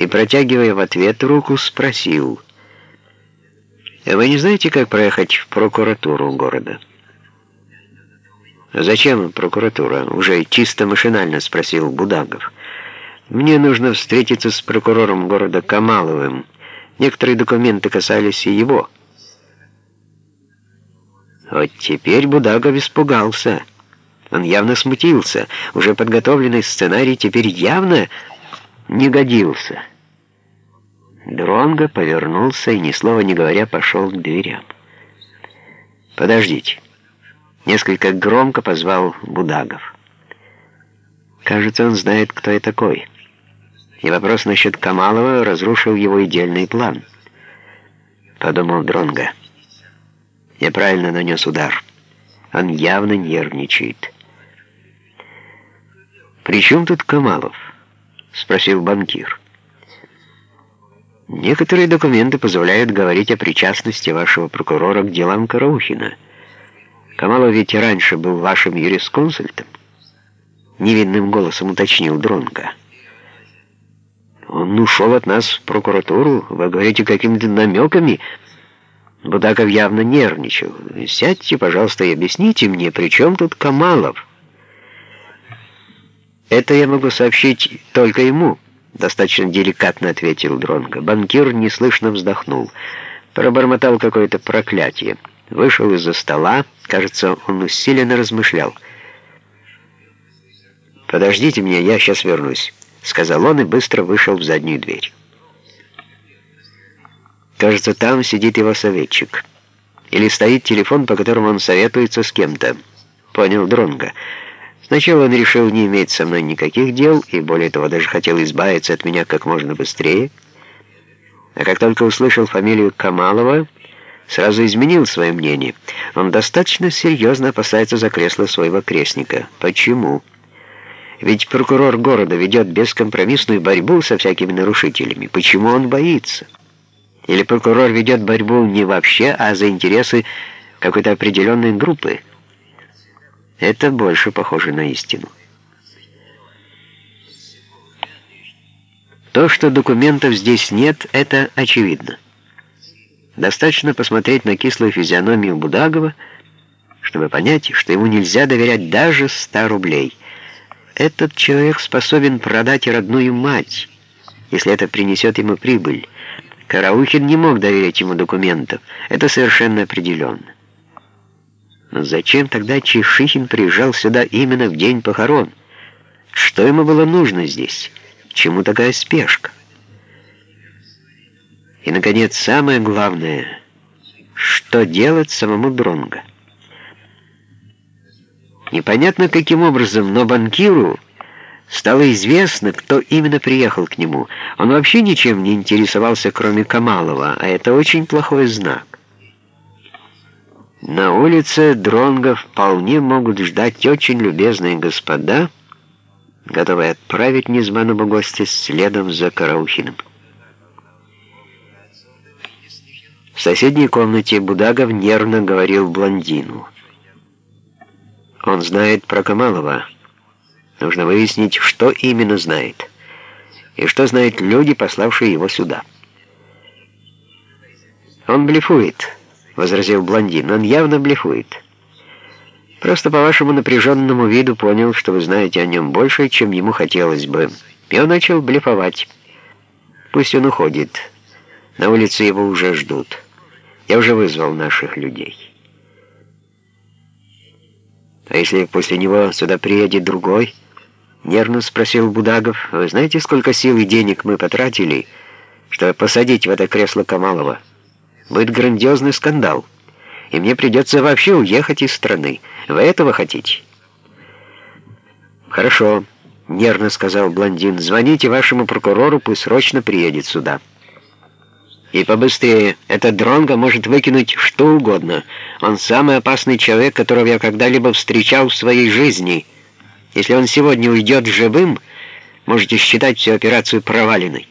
и, протягивая в ответ руку, спросил, «Вы не знаете, как проехать в прокуратуру города?» «Зачем прокуратура?» — уже чисто машинально спросил Будагов. «Мне нужно встретиться с прокурором города Камаловым. Некоторые документы касались и его». Вот теперь Будагов испугался. Он явно смутился. Уже подготовленный сценарий теперь явно не годился. Дронго повернулся и, ни слова не говоря, пошел к дверям. «Подождите». Несколько громко позвал Будагов. Кажется, он знает, кто я такой. И вопрос насчет Камалова разрушил его идеальный план. Подумал Дронго. Я правильно нанес удар. Он явно нервничает. «При чем тут Камалов?» — спросил банкир. «Некоторые документы позволяют говорить о причастности вашего прокурора к делам Караухина». Камалов ведь и раньше был вашим юрисконсультом. Невинным голосом уточнил Дронга. Он ушел от нас в прокуратуру, вы говорите какими-то намеками. Будаков явно нервничал. Сядьте, пожалуйста, и объясните мне, при чем тут Камалов? Это я могу сообщить только ему, достаточно деликатно ответил Дронга. Банкир неслышно вздохнул, пробормотал какое-то проклятие. Вышел из-за стола, кажется, он усиленно размышлял. «Подождите меня, я сейчас вернусь», — сказал он и быстро вышел в заднюю дверь. Кажется, там сидит его советчик. Или стоит телефон, по которому он советуется с кем-то. Понял Дронга. Сначала он решил не иметь со мной никаких дел, и более того, даже хотел избавиться от меня как можно быстрее. А как только услышал фамилию Камалова, сразу изменил свое мнение. Он достаточно серьезно опасается за кресло своего крестника. Почему? Ведь прокурор города ведет бескомпромиссную борьбу со всякими нарушителями. Почему он боится? Или прокурор ведет борьбу не вообще, а за интересы какой-то определенной группы? Это больше похоже на истину. То, что документов здесь нет, это очевидно. Достаточно посмотреть на кислую физиономию Будагова, чтобы понять, что ему нельзя доверять даже 100 рублей. Этот человек способен продать родную мать, если это принесет ему прибыль. Караухин не мог доверить ему документов, это совершенно определенно. Но зачем тогда Чешихин приезжал сюда именно в день похорон? Что ему было нужно здесь? Чему такая спешка? И, наконец, самое главное, что делать самому Дронго? Непонятно каким образом, но банкиру стало известно, кто именно приехал к нему. Он вообще ничем не интересовался, кроме Камалова, а это очень плохой знак. На улице Дронга вполне могут ждать очень любезные господа, готовые отправить незваного гостя следом за Караухиным. В соседней комнате Будагов нервно говорил блондину. «Он знает про Камалова. Нужно выяснить, что именно знает. И что знают люди, пославшие его сюда». «Он блефует», — возразил блондин. «Он явно блефует. Просто по вашему напряженному виду понял, что вы знаете о нем больше, чем ему хотелось бы. И он начал блефовать. Пусть он уходит. На улице его уже ждут». Я уже вызвал наших людей. А если после него сюда приедет другой? Нервно спросил Будагов. Вы знаете, сколько сил и денег мы потратили, чтобы посадить в это кресло Камалова? Будет грандиозный скандал, и мне придется вообще уехать из страны. Вы этого хотите? Хорошо, нервно сказал блондин. Звоните вашему прокурору, пусть срочно приедет сюда. И побыстрее. Этот Дронго может выкинуть что угодно. Он самый опасный человек, которого я когда-либо встречал в своей жизни. Если он сегодня уйдет живым, можете считать всю операцию проваленной.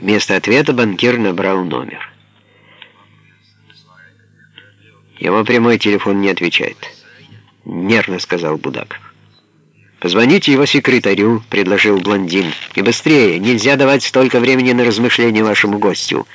Вместо ответа банкир набрал номер. Его прямой телефон не отвечает. Нервно сказал Будаков. «Позвоните его секретарю», — предложил блондин. «И быстрее, нельзя давать столько времени на размышления вашему гостю».